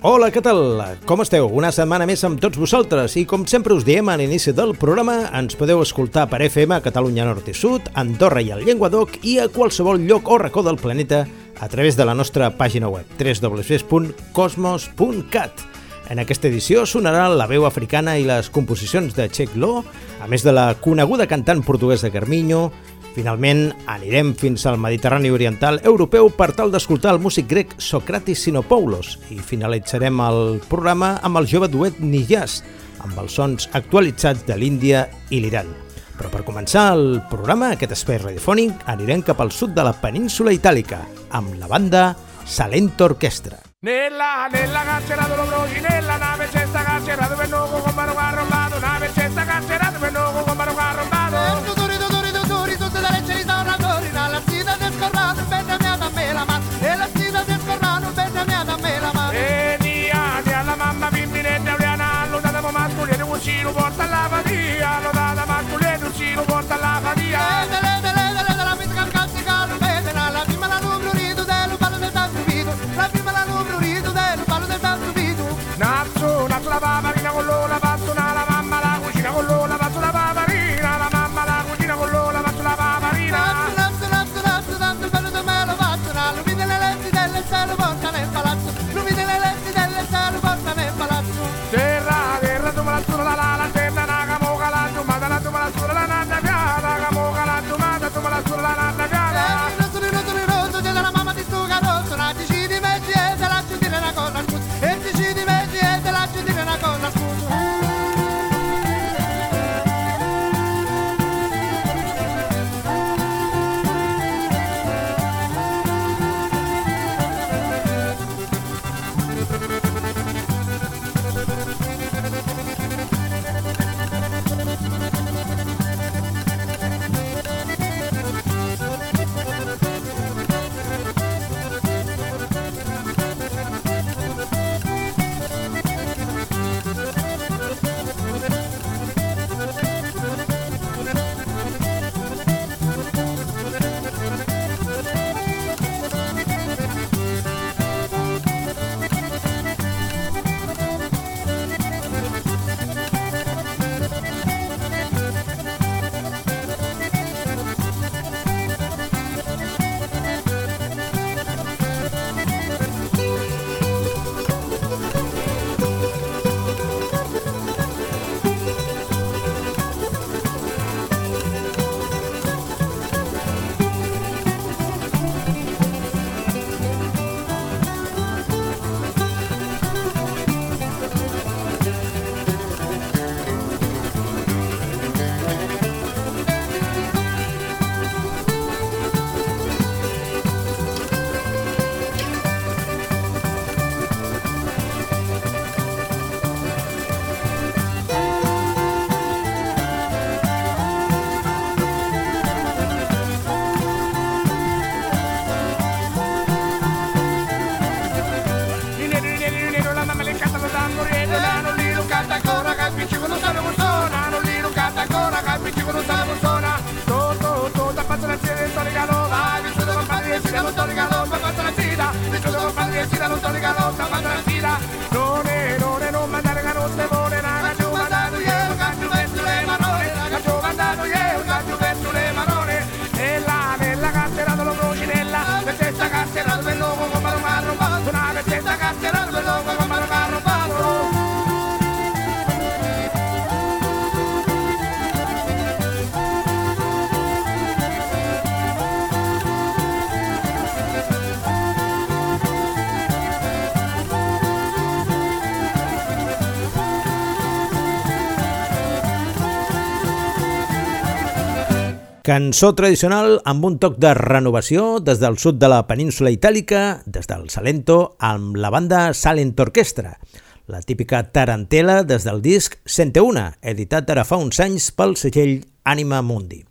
Hola, què tal? Com esteu? Una setmana més amb tots vosaltres i com sempre us diem a l'inici del programa ens podeu escoltar per FM a Catalunya Nord i Sud, Andorra i al Llenguadoc i a qualsevol lloc o racó del planeta a través de la nostra pàgina web www.cosmos.cat. En aquesta edició sonarà la veu africana i les composicions de Cheikh Lo, a més de la coneguda cantant portuguesa Carminho. Finalment, anirem fins al Mediterrani Oriental Europeu per tal d'escoltar el músic grec Socratis Sinopoulos i finalitzarem el programa amb el jove duet Niyaz, amb els sons actualitzats de l'Índia i l'Iran. Però per començar el programa, aquest espai radiofònic, anirem cap al sud de la península itàlica, amb la banda Salento Orchestra. Nella, nella carcerato lo brogi, nella nave c'è sta carcerato per nuovo con mano arrombato, nave c'è Cançó tradicional amb un toc de renovació des del sud de la península itàlica, des del Salento, amb la banda Salent Orquestra. La típica tarantela des del disc Sente Una, editat ara fa uns anys pel segell Anima Mundi.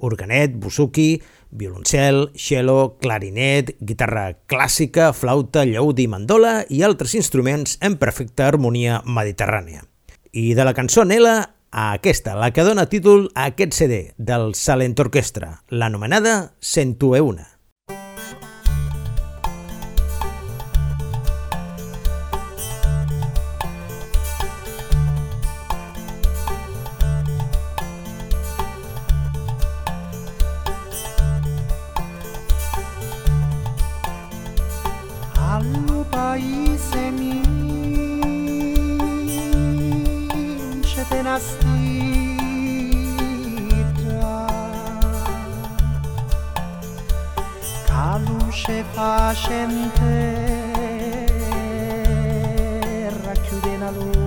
Organet, busuki, violoncel, cello, clarinet, guitarra clàssica, flauta, llaúd i mandola i altres instruments en perfecta harmonia mediterrània. I de la cançó Nela aquesta, la que dona títol a aquest CD del Salent Orquestra, l'anomenada Centue Una. Allo paese facente terra chiude la luce.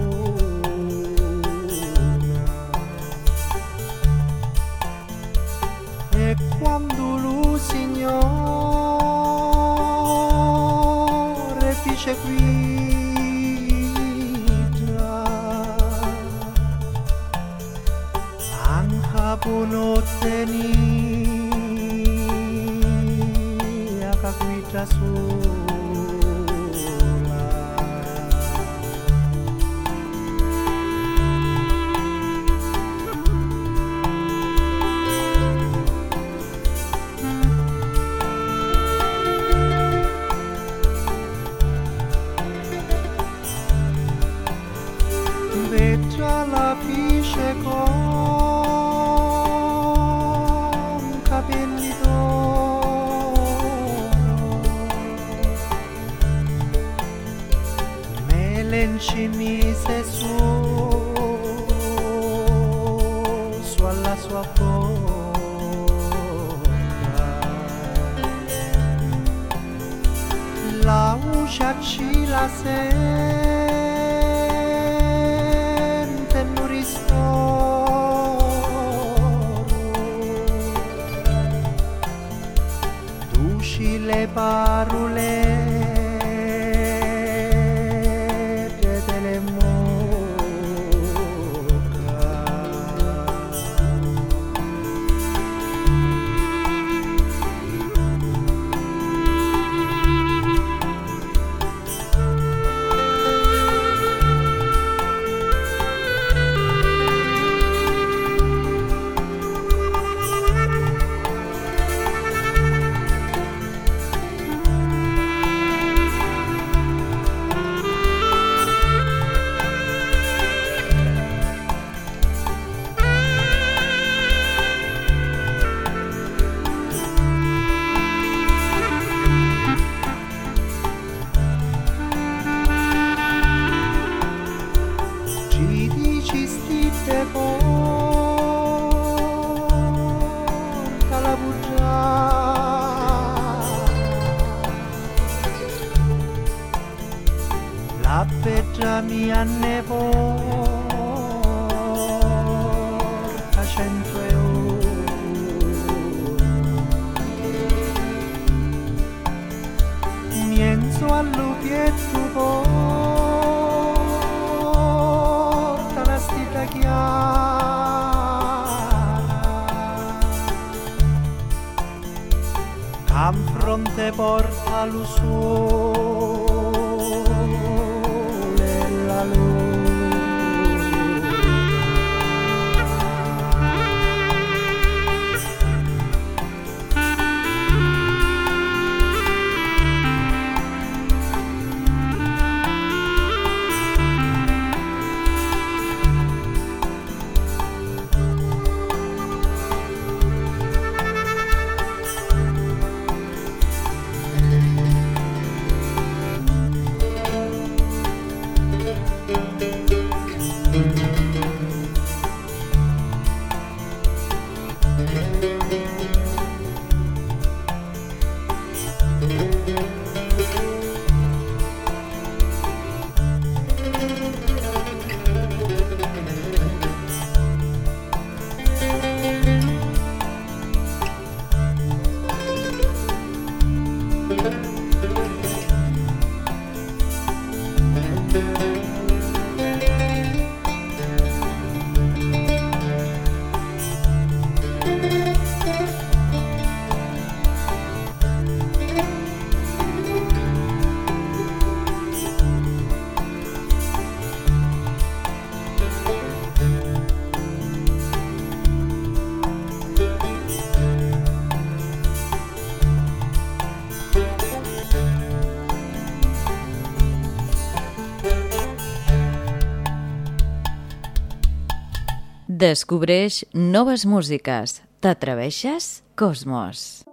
Descobreix noves músiques. T'atreveixes? Cosmos.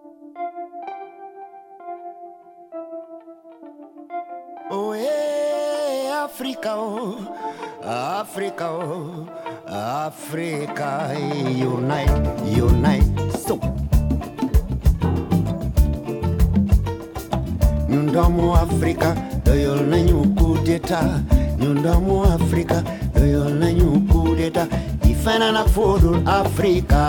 Oh, eh, África, oh, África, oh, África, unite, unite, so. ñun doomu Afrika coup d'état ñun doomu Afrika Real new coup d'etat Ifanana fodul Africa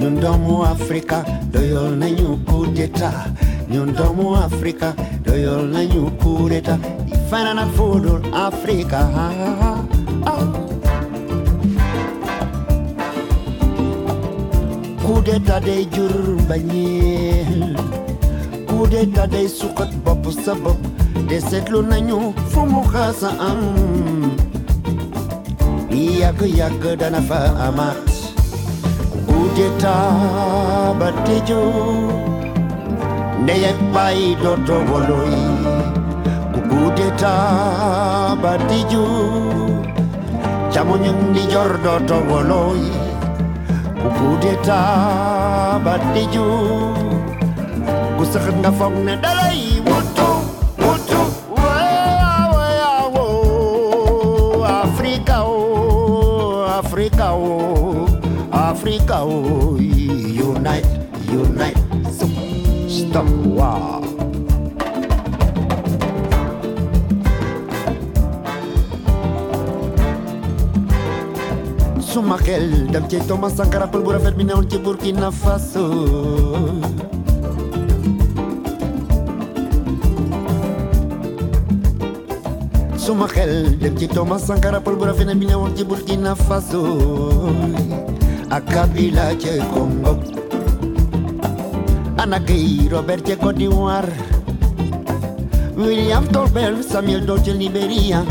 Nyundomu Africa Real new coup d'etat Nyundomu Africa Real new coup d'etat Ifanana fodul Africa. Coup d'etat day jur bañeel Coup d'etat day sukat babu sa desetlu nañu fu mu am. Yàgg-yàgg dana fa amaat guute taaba tëjoo ndey ak bàyyi dootoo wolooy ku guute taaba tëjoo camuñ ndi dalay now. Unite, unite, stop war. Sumakel, dam cei toma sankara pulbura fermina un Burkina Faso. suma xel dem Thomas Sankara pël bu rafet na Burkina Faso Kabila che Congo. Anakei Robert che Cote d'Ivoire. William Tolbert Samuel dolce Liberia.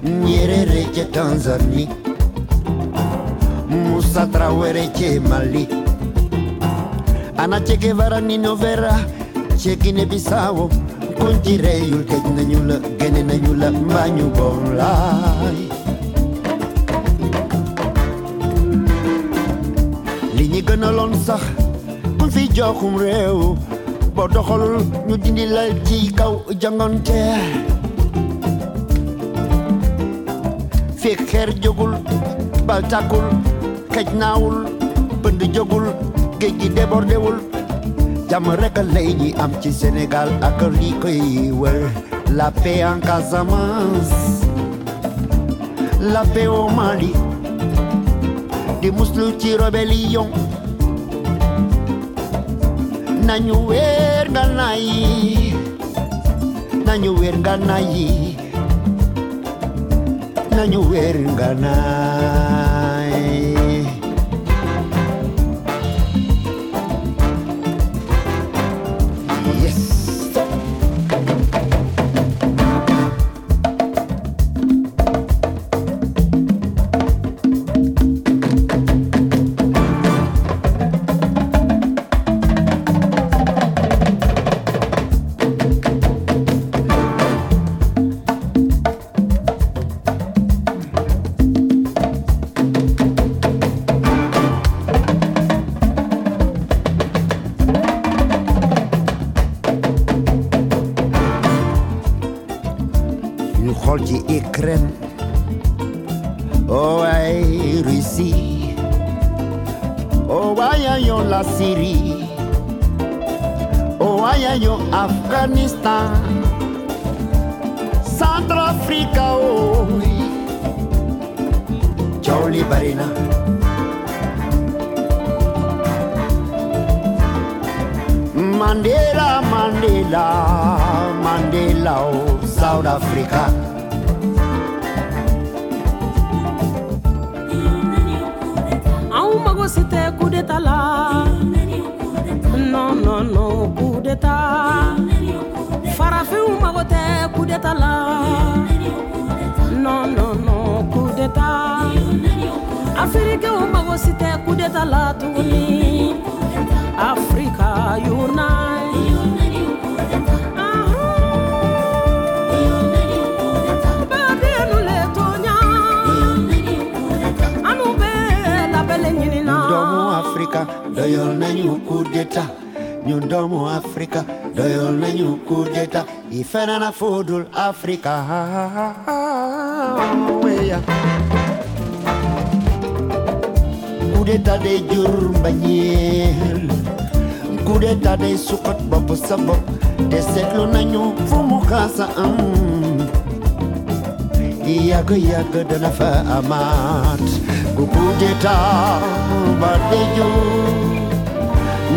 Nyerere che Tanzania. Musa Traore che Mali. Ana Che Guevara Nino Vera. Che Guinea Bissau. Kuntire yul ke nanyula gene nanyula mbanyu bomlai ñi gënaloon sax kuñ fi joxum réew boo doxalul ñu dindi la ci kaw jangante fekk xeer jógul bal tàkkul xej naawul pënd jógul géej gi débordewul jàmm rek lay ñi am ci Sénégal ak li koy wër la paix en Casamance la paix au Mali di muslu ci rébellion nañu weer ngànnaay yi nañu weer ngànnaay yi nañu weer ngànnaay des crèmes. Oh, aïe, Russie. Oh, aïe, yo, la Syrie. Oh, aïe, yo, Afghanistan. Centrafrique, oh, oui. Charlie Barina. Mandela, Mandela, Mandela, oh, South Africa. Si tɛ kudeta la. Non non non kudeta. Farafinw mago tɛ kudeta la. Non non non kudeta. Afirikɛnw mago si tɛ kudeta la tuguni doyal nañu coup d'état ñun doomu Afrika. Doyal nañu coup d'état yi feneen a fudul Afrika. Weya coup d'état day jur mbañeel coup d'état day suqat bopp sa bopp te seetlu nañu fu mu xaasa am. Yàgg yàgg dana fa amaat ku coup ba jur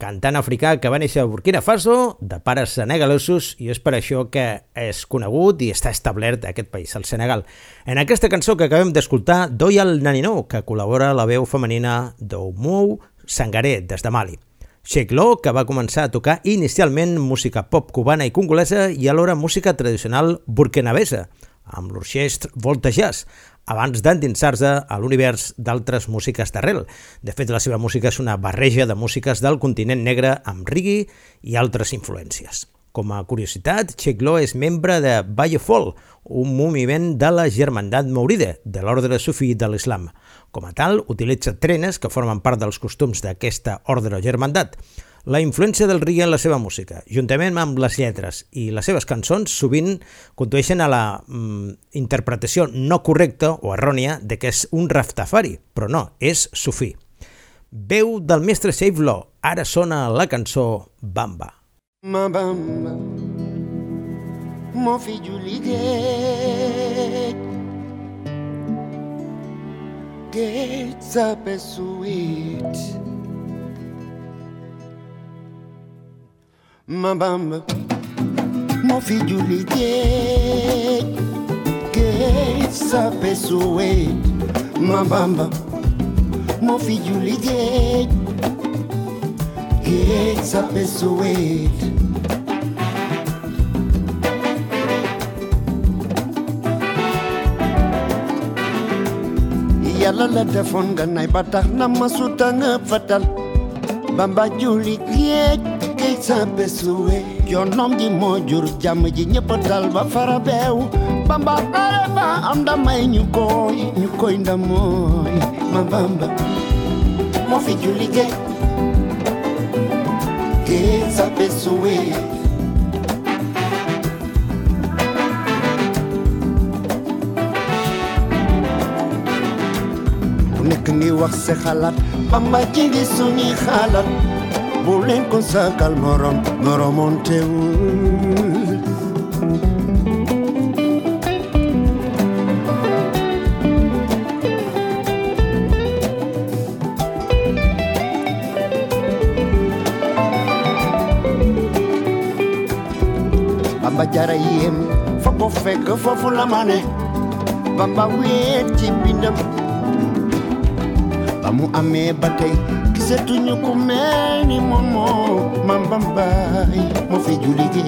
cantant africà que va néixer a Burkina Faso, de pares senegalesos, i és per això que és conegut i està establert a aquest país, el Senegal. En aquesta cançó que acabem d'escoltar, Doyal Nanino, que col·labora la veu femenina d'Oumou Sangaré, des de Mali. Sheikh Lo, que va començar a tocar inicialment música pop cubana i congolesa i alhora música tradicional burkinabesa, amb l'orxestre Volta Jazz, abans d'endinsar-se a l'univers d'altres músiques d'arrel. De fet, la seva música és una barreja de músiques del continent negre amb reggae i altres influències. Com a curiositat, Sheikh Lo és membre de Fall, un moviment de la germandat mauride, de l'ordre sufí de l'islam. Com a tal, utilitza trenes que formen part dels costums d'aquesta ordre o germandat. La influència del reggae en la seva música, juntament amb les lletres i les seves cançons, sovint condueixen a la mm, interpretació no correcta o errònia de que és un rastafari, però no, és sufí. Veu del mestre Save Law, ara sona la cançó Bamba. Mabamba moo fi julli géej géej sape Ma bamba, mabamba mofidu litie kesapesu we mabamba mofidu litie kesapesu we yàlla la defoon nga nay ba ganai na ma sutanga fatal. Bamba julit yeeg sa besuwe yonom ji moo jur jàmm ji ñëpp dal ba fara beew bamba dare ba am ndamay ñu koy ñu koy ndamooy ma bamba moo fi juli géej géej sa besuwe ku nekk ngi wax sa xalaat bamba ci ngi suñuy xalaat bu leen ko sakal morom moromoon teewul bamba jara yéem fa ko fekk la ma ne bamba weet ci bindam ba mu amee kisetu nyokumeni momo mambambai mofijuligi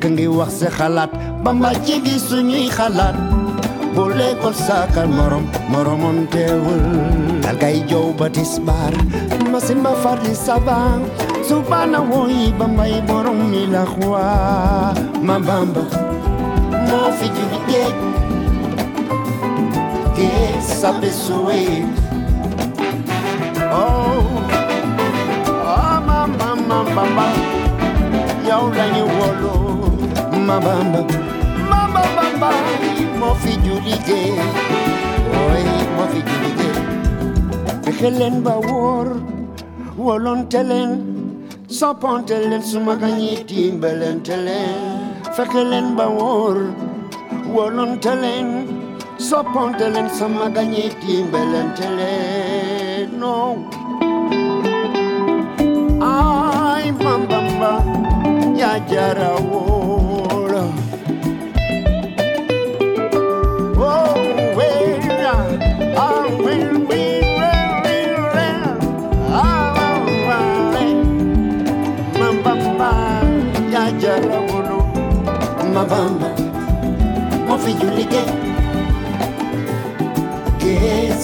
ku ngi wax sa xalaat bamba ci gi suñuy xalaat bu lekkol saakal morom moromam teewul dalgay jow ba tisbaar masin ba far di sabaan subana woyi borom mi la xwa more for you to get. Yes, I've. Oh, oh, mama, mama, my, my, my. Y'all mama, mama, mama. My, my, my, my, my, my, my. More for Helen Bawor, Wallon Telen, Sopon Telen, Sumagani Timbelen Telen leen ba wóor wolonte leen soppante leen suma gañi dimbalante leen no. Ay mambamba ya jara wóora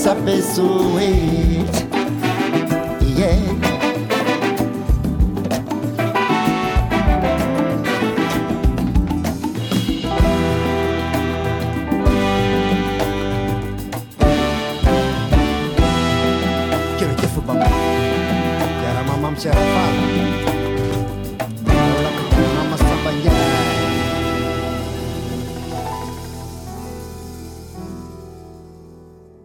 essa pessoa. É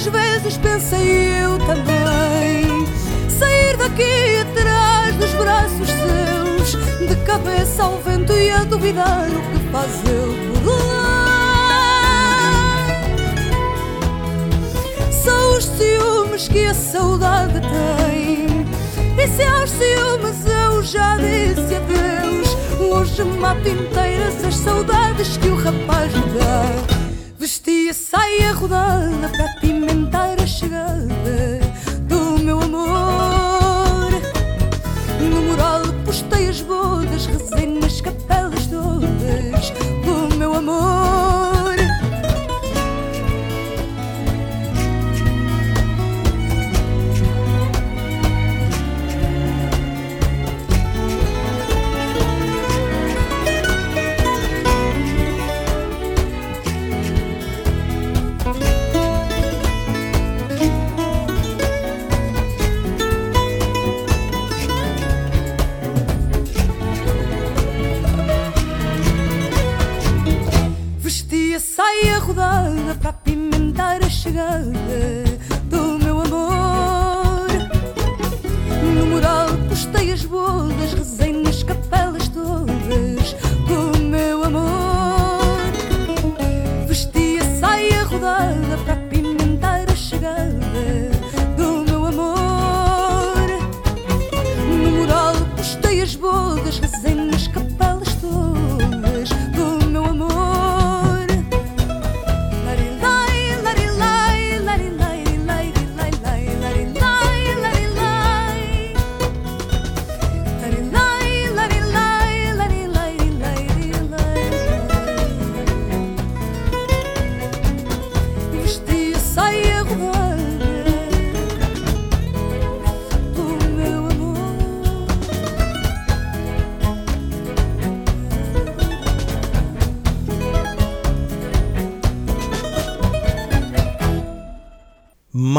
Tantas vezes pensei eu também Sair daqui atrás dos braços seus De cabeça ao vento e a duvidar o que faz ele por lá. São os ciúmes que a saudade tem E se aos ciúmes eu já disse adeus. Hoje mato inteiras as saudades que o rapaz me dá Vestia saia rodada para apimentar a chegada do meu amor. No mural postei as bodas, rezei nas capelas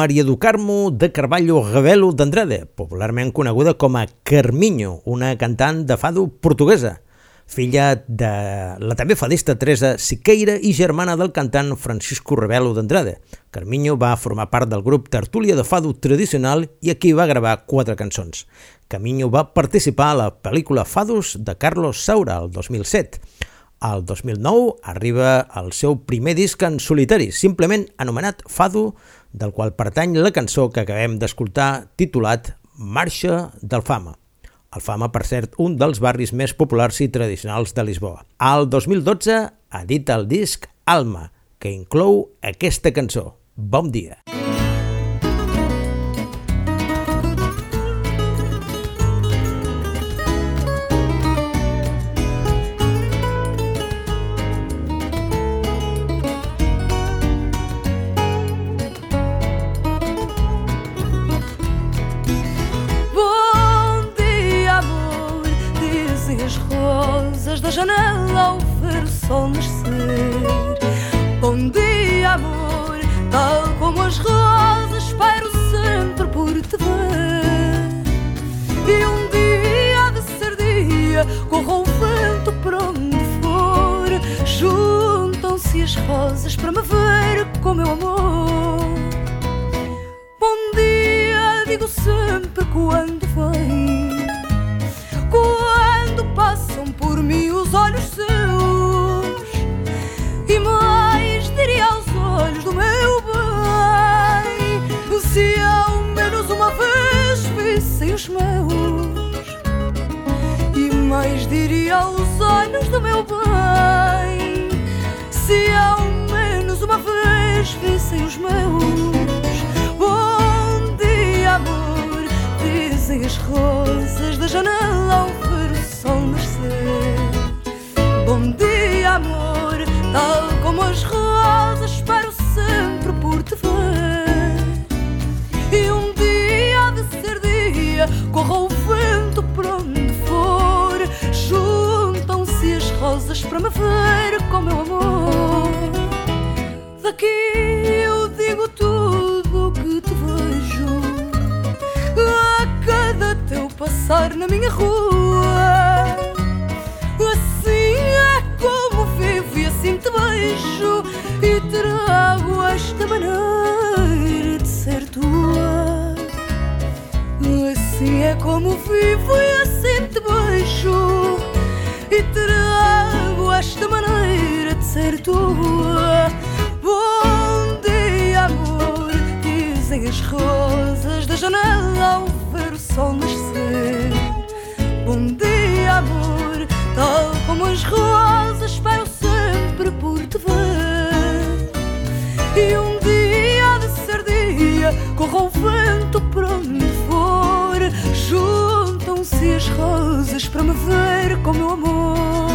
Maria do Carmo de Carvalho Rebelo d'Andrade, popularment coneguda com a Carminho, una cantant de fado portuguesa, filla de la també fadista Teresa Siqueira i germana del cantant Francisco Rebelo d'Andrade. Carminho va formar part del grup Tertúlia de Fado Tradicional i aquí va gravar quatre cançons. Carminho va participar a la pel·lícula Fados de Carlos Saura el 2007. Al 2009 arriba el seu primer disc en solitari, simplement anomenat Fado, del qual pertany la cançó que acabem d'escoltar titulat Marxa d'Alfama. Alfama, per cert, un dels barris més populars i tradicionals de Lisboa. Al 2012 edita el disc Alma, que inclou aquesta cançó, Bon dia. dia, janela ao ver o sol nascer. Bom dia, amor, tal como as rosas, espero sempre por te ver. E um dia de ser dia, corra o vento para onde for. Juntam-se as rosas para me ver com meu amor. Bom dia, digo sempre quando do meu bem, se ao menos uma vez vissem os meus. Bom dia, amor, dizem as rosas da janela ao ver o sol nascer. Bom dia, amor, tal como as rosas, na minha rua. Assim é como vivo e assim te beijo e trago esta maneira de ser tua. Assim é como vivo e assim para me ver com meu amor.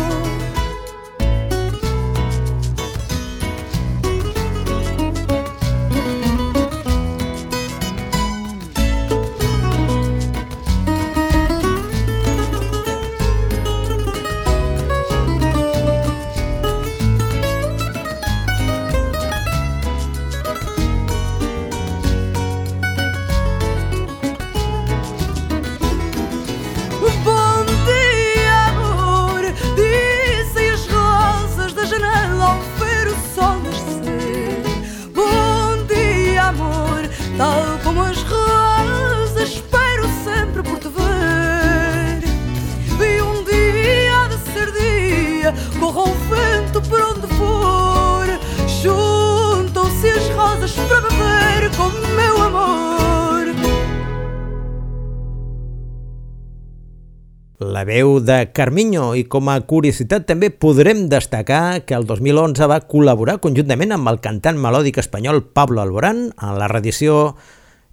Veu de Carminho i com a curiositat també podrem destacar que el 2011 va col·laborar conjuntament amb el cantant melòdic espanyol Pablo Alborán en la reedició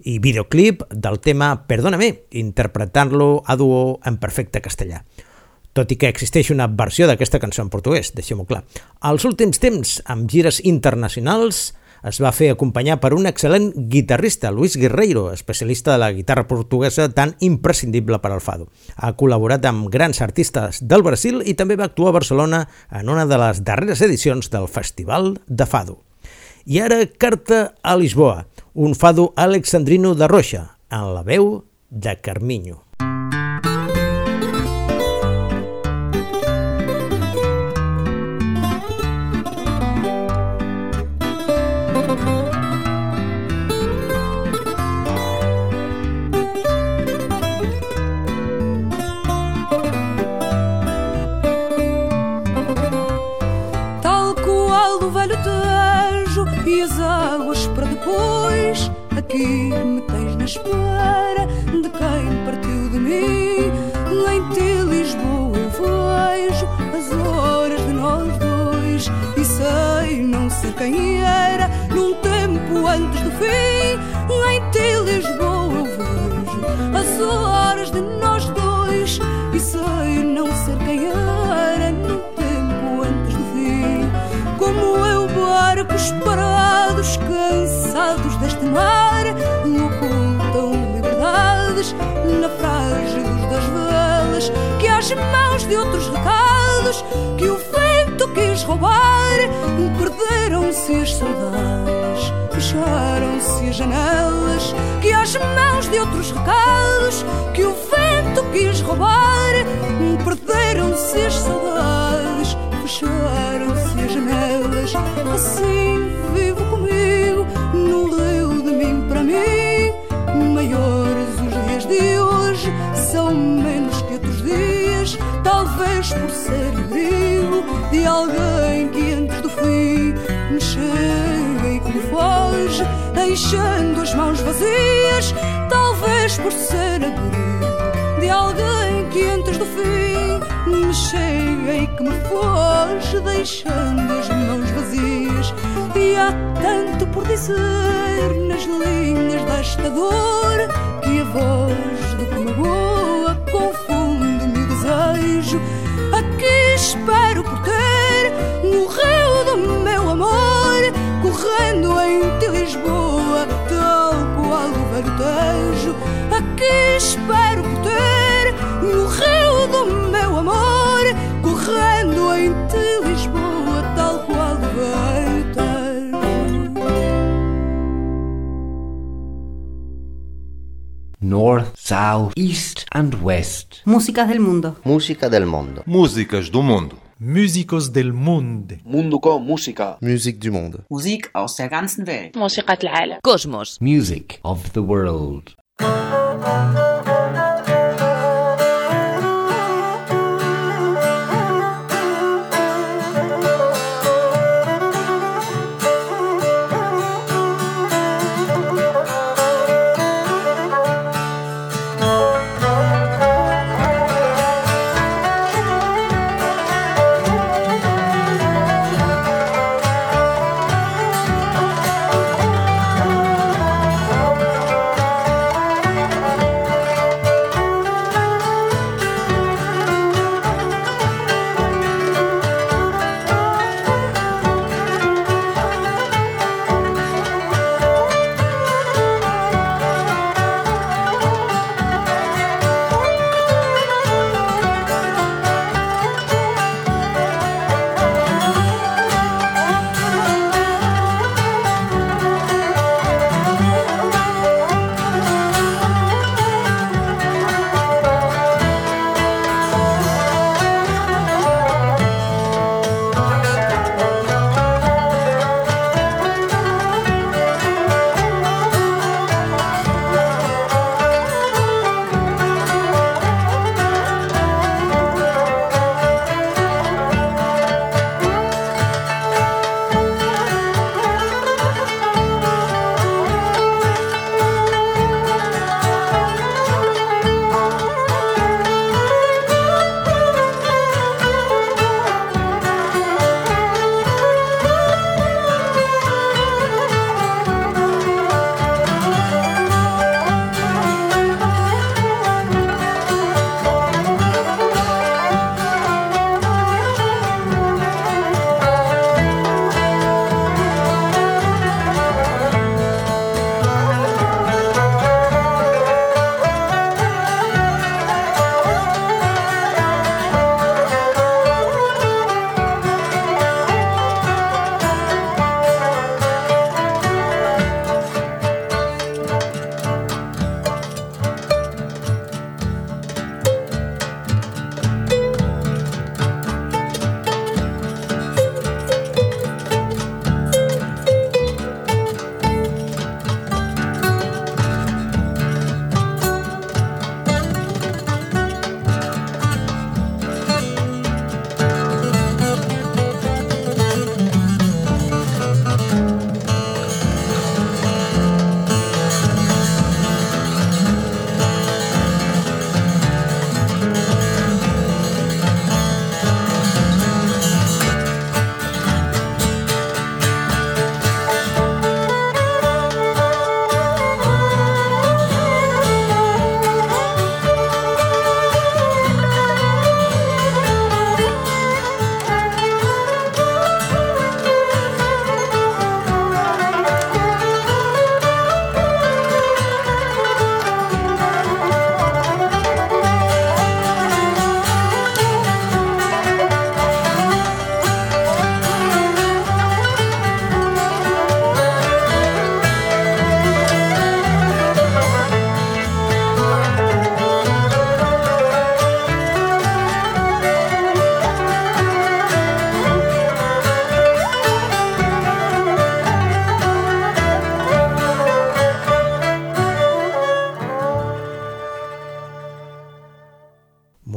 i videoclip del tema Perdóname, interpretant-lo a duo en perfecte castellà. Tot i que existeix una versió d'aquesta cançó en portuguès, deixem-ho clar. Als últims temps, amb gires internacionals, es va fer acompanyar per un excel·lent guitarrista, Luis Guerreiro, especialista de la guitarra portuguesa tan imprescindible per al fado. Ha col·laborat amb grans artistes del Brasil i també va actuar a Barcelona en una de les darreres edicions del Festival de Fado. I ara Carta a Lisboa, un fado alexandrino de Roxa, en la veu de Carminho. tal Aqui me tens na espera de quem partiu de mim. Em ti, Lisboa, eu vejo as horas de nós dois e sei não ser quem era num tempo antes do fim. Em ti, Lisboa, eu vejo as horas de nós dois e sei não ser quem era num tempo antes do fim. Como eu, barcos parados, cansados deste mar, naufrágios das velas, que às mãos de outros recados, que o vento quis roubar, perderam-se as saudades, fecharam-se as janelas, que às mãos de outros recados, que o vento quis roubar, perderam-se as saudades, fecharam-se as janelas, assim vivo comigo, no talvez por ser abrigo de alguém que antes do fim me chega e que me foge, deixando as mãos vazias, talvez por ser abrigo de alguém que antes do fim me chega e que me foge, deixando as mãos vazias. E há tanto por dizer nas linhas desta dor que a voz do que magoa confunde-me o desejo. Aqui espero por ter rio do meu amor, correndo em Lisboa, tal qual o velho Tejo. Aqui espero por ter rio do meu amor, correndo em Lisboa, tal qual o velho north, south, east and west. Músicas del mundo. Música del mundo. Músicas do mundo. Músicos del mundo. Mundo com música. Music du monde. Musique aus der ganzen Welt. Música del Cosmos. Music of the world.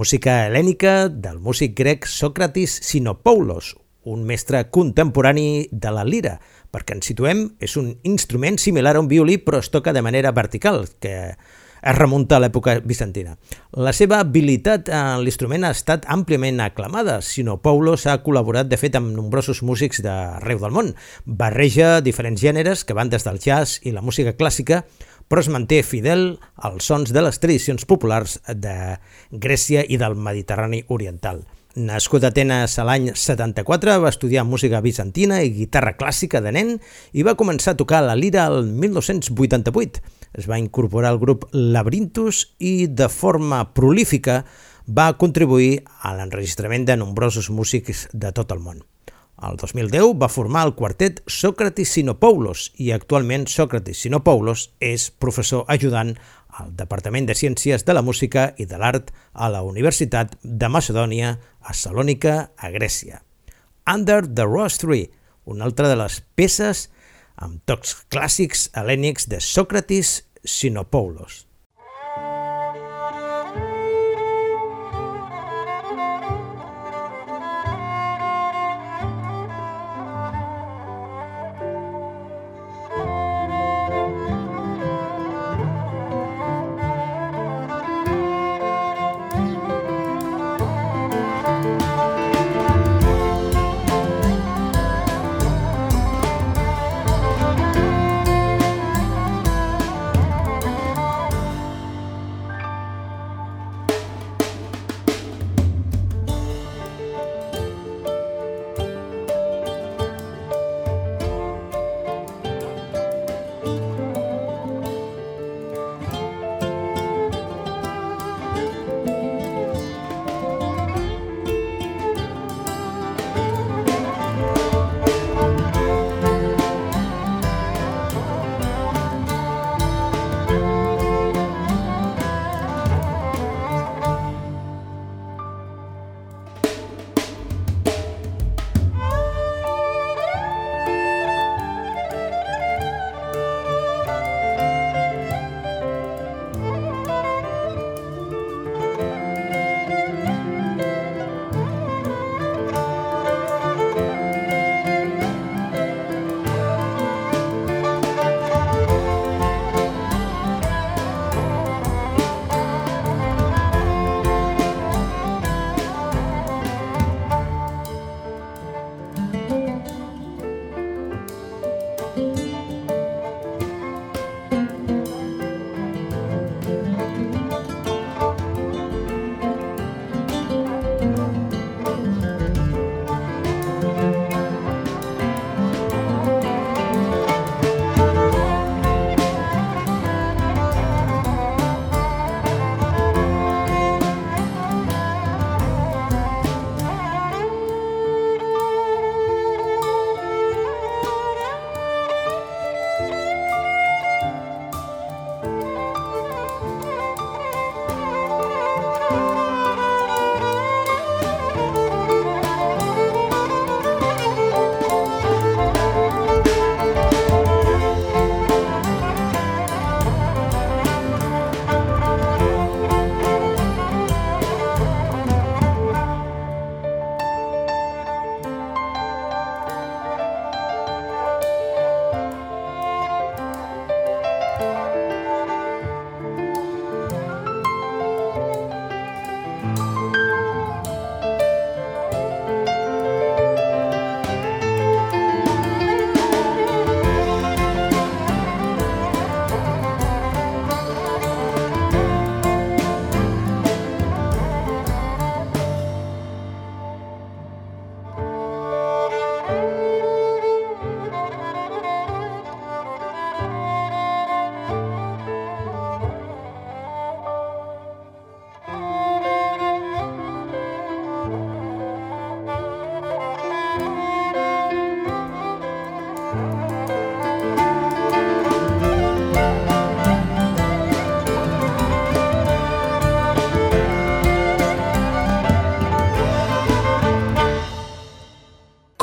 Música helènica del músic grec Sòcrates Sinopoulos, un mestre contemporani de la lira. Perquè ens situem, és un instrument similar a un violí però es toca de manera vertical, que es remunta a l'època bizantina. La seva habilitat en l'instrument ha estat àmpliament aclamada. Sinopoulos ha col·laborat, de fet, amb nombrosos músics d'arreu del món. Barreja diferents gèneres que van des del jazz i la música clàssica, però es manté fidel als sons de les tradicions populars de Grècia i del Mediterrani oriental. Nascut a Atenes l'any 74, va estudiar música bizantina i guitarra clàssica de nen i va començar a tocar la lira el 1988. Es va incorporar al grup Labrintus i, de forma prolífica, va contribuir a l'enregistrament de nombrosos músics de tot el món. El 2010 va formar el quartet Sócrates Sinopoulos i actualment Sócrates Sinopoulos és professor ajudant al Departament de Ciències de la Música i de l'Art a la Universitat de Macedònia a Salònica, a Grècia. Under the Rose Tree, una altra de les peces amb tocs clàssics helènics de Sócrates Sinopoulos.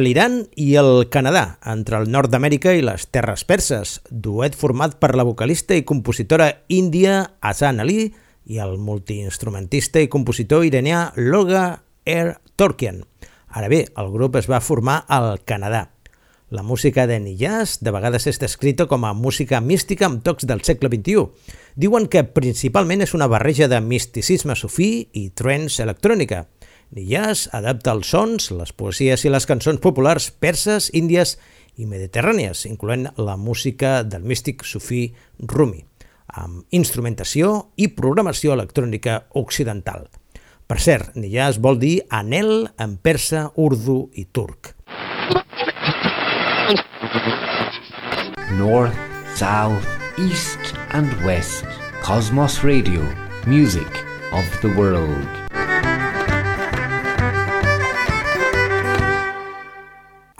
l'Iran i el Canadà, entre el nord d'Amèrica i les terres perses, duet format per la vocalista i compositora índia Azan Ali i el multiinstrumentista i compositor iranià Loga Air Torkian. Ara bé, el grup es va formar al Canadà. La música de Niyaz de vegades és descrita com a música mística amb tocs del segle XXI. Diuen que principalment és una barreja de misticisme sufí i trance electrònica. Niyaz adapta els sons, les poesies i les cançons populars perses, índies i mediterrànies, incloent la música del místic sufí Rumi, amb instrumentació i programació electrònica occidental. Per cert, Niyaz vol dir anel en persa, urdu i turc. North, South, East and West. Cosmos Radio. Music of the world.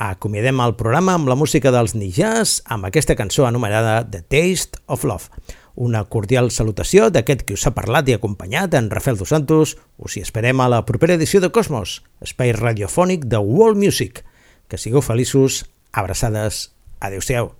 Acomiadem el programa amb la música dels Nijas amb aquesta cançó anomenada The Taste of Love. Una cordial salutació d'aquest que us ha parlat i acompanyat, en Rafael Dos Santos. Us hi esperem a la propera edició de Cosmos, espai radiofònic de World Music. Que sigueu feliços, abraçades, adeu-siau.